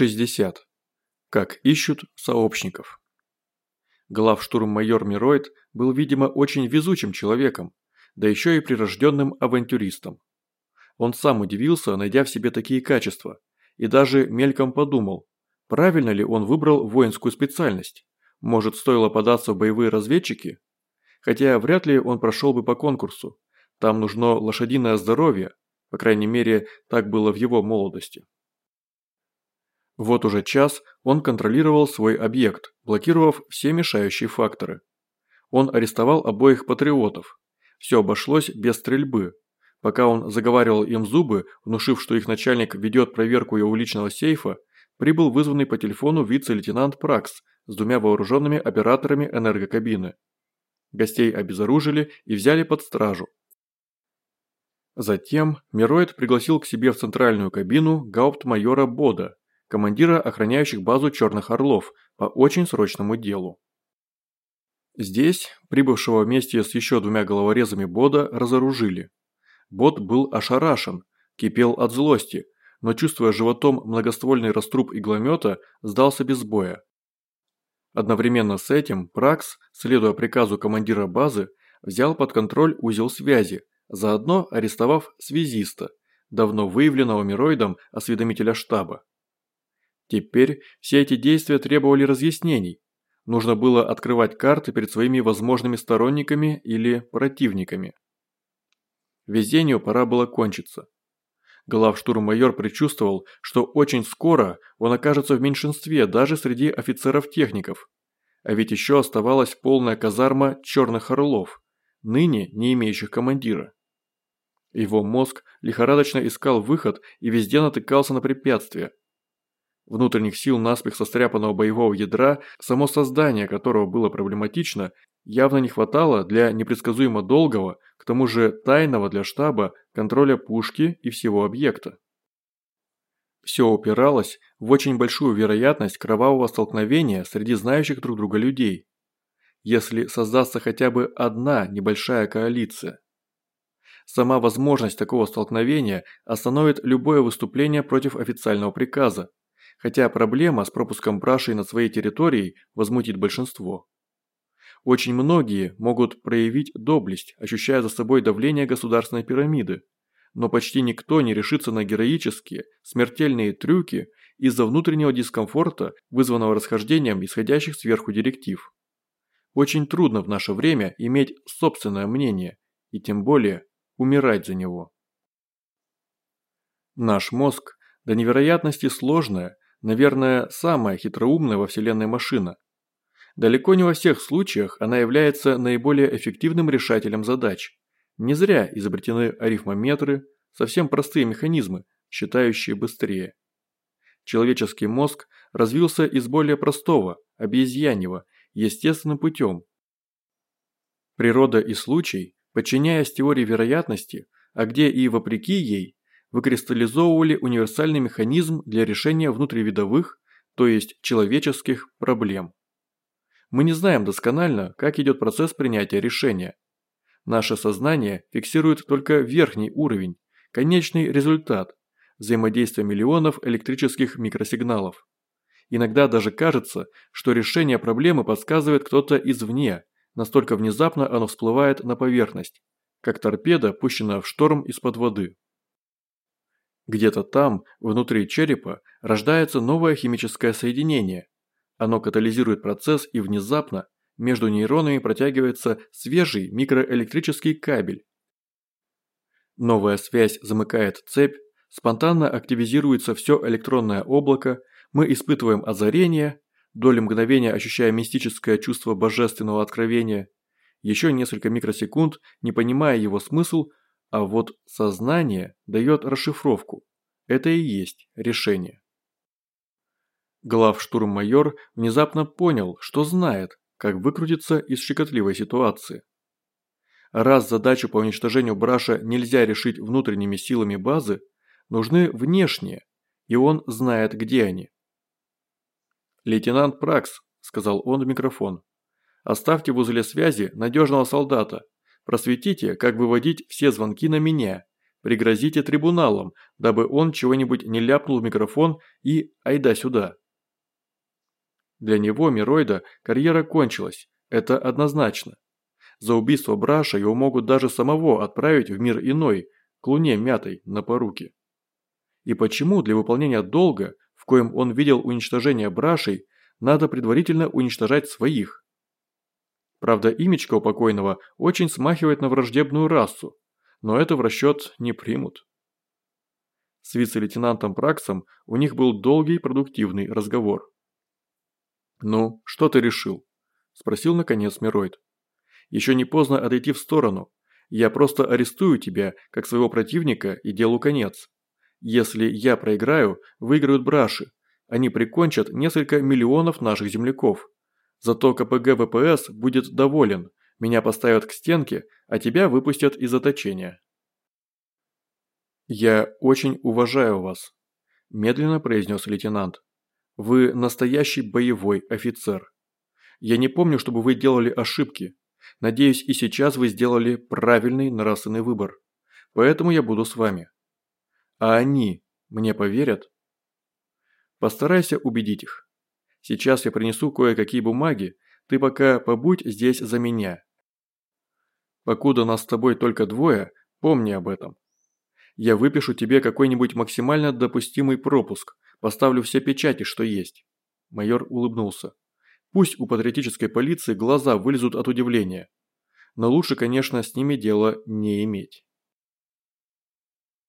60. Как ищут сообщников. Главштурм-майор Мироид был, видимо, очень везучим человеком, да еще и прирожденным авантюристом. Он сам удивился, найдя в себе такие качества, и даже мельком подумал, правильно ли он выбрал воинскую специальность. Может, стоило податься в боевые разведчики? Хотя вряд ли он прошел бы по конкурсу. Там нужно лошадиное здоровье, по крайней мере, так было в его молодости. Вот уже час он контролировал свой объект, блокировав все мешающие факторы. Он арестовал обоих патриотов. Все обошлось без стрельбы. Пока он заговаривал им зубы, внушив, что их начальник ведет проверку его личного сейфа, прибыл вызванный по телефону вице-лейтенант Пракс с двумя вооруженными операторами энергокабины. Гостей обезоружили и взяли под стражу. Затем Мироид пригласил к себе в центральную кабину гауптмайора Бода, командира охраняющих базу Черных Орлов по очень срочному делу. Здесь, прибывшего вместе с еще двумя головорезами Бода, разоружили. Бод был ошарашен, кипел от злости, но чувствуя животом многоствольный раструб игломета, сдался без боя. Одновременно с этим Пракс, следуя приказу командира базы, взял под контроль узел связи, заодно арестовав связиста, давно выявленного Мироидом осведомителя штаба. Теперь все эти действия требовали разъяснений. Нужно было открывать карты перед своими возможными сторонниками или противниками. Везению пора было кончиться. Главштурм-майор предчувствовал, что очень скоро он окажется в меньшинстве даже среди офицеров-техников. А ведь еще оставалась полная казарма черных орлов, ныне не имеющих командира. Его мозг лихорадочно искал выход и везде натыкался на препятствия, внутренних сил наспех состряпанного боевого ядра, само создание которого было проблематично, явно не хватало для непредсказуемо долгого, к тому же тайного для штаба, контроля пушки и всего объекта. Все упиралось в очень большую вероятность кровавого столкновения среди знающих друг друга людей. Если создастся хотя бы одна небольшая коалиция. Сама возможность такого столкновения остановит любое выступление против официального приказа, хотя проблема с пропуском брашей над своей территорией возмутит большинство. Очень многие могут проявить доблесть, ощущая за собой давление государственной пирамиды, но почти никто не решится на героические, смертельные трюки из-за внутреннего дискомфорта, вызванного расхождением исходящих сверху директив. Очень трудно в наше время иметь собственное мнение, и тем более умирать за него. Наш мозг до невероятности сложная наверное, самая хитроумная во Вселенной машина. Далеко не во всех случаях она является наиболее эффективным решателем задач. Не зря изобретены арифмометры, совсем простые механизмы, считающие быстрее. Человеческий мозг развился из более простого, обезьяньего, естественным путем. Природа и случай, подчиняясь теории вероятности, а где и вопреки ей, выкристаллизовывали универсальный механизм для решения внутривидовых, то есть человеческих, проблем. Мы не знаем досконально, как идет процесс принятия решения. Наше сознание фиксирует только верхний уровень, конечный результат, взаимодействия миллионов электрических микросигналов. Иногда даже кажется, что решение проблемы подсказывает кто-то извне, настолько внезапно оно всплывает на поверхность, как торпеда, пущенная в шторм из-под воды. Где-то там, внутри черепа, рождается новое химическое соединение. Оно катализирует процесс и внезапно между нейронами протягивается свежий микроэлектрический кабель. Новая связь замыкает цепь, спонтанно активизируется все электронное облако, мы испытываем озарение, доли мгновения ощущая мистическое чувство божественного откровения, еще несколько микросекунд, не понимая его смысл, а вот сознание дает расшифровку. Это и есть решение. Главштурм-майор внезапно понял, что знает, как выкрутиться из щекотливой ситуации. Раз задачу по уничтожению Браша нельзя решить внутренними силами базы, нужны внешние, и он знает, где они. «Лейтенант Пракс», – сказал он в микрофон, – «оставьте в узле связи надежного солдата, Просветите, как выводить все звонки на меня. Пригрозите трибуналом, дабы он чего-нибудь не ляпнул в микрофон и айда сюда. Для него, Мироида, карьера кончилась, это однозначно. За убийство Браша его могут даже самого отправить в мир иной, к луне мятой, на поруки. И почему для выполнения долга, в коем он видел уничтожение Брашей, надо предварительно уничтожать своих? Правда, имечко у покойного очень смахивает на враждебную расу, но это в расчет не примут. С вице-лейтенантом Праксом у них был долгий продуктивный разговор. «Ну, что ты решил?» – спросил наконец Мироид. «Еще не поздно отойти в сторону. Я просто арестую тебя, как своего противника, и делу конец. Если я проиграю, выиграют браши. Они прикончат несколько миллионов наших земляков. Зато КПГ ВПС будет доволен. Меня поставят к стенке, а тебя выпустят из заточения». «Я очень уважаю вас», – медленно произнес лейтенант. Вы настоящий боевой офицер. Я не помню, чтобы вы делали ошибки. Надеюсь, и сейчас вы сделали правильный нравственный выбор. Поэтому я буду с вами. А они мне поверят? Постарайся убедить их. Сейчас я принесу кое-какие бумаги, ты пока побудь здесь за меня. Покуда нас с тобой только двое, помни об этом. Я выпишу тебе какой-нибудь максимально допустимый пропуск, Поставлю все печати, что есть». Майор улыбнулся. Пусть у патриотической полиции глаза вылезут от удивления. Но лучше, конечно, с ними дело не иметь.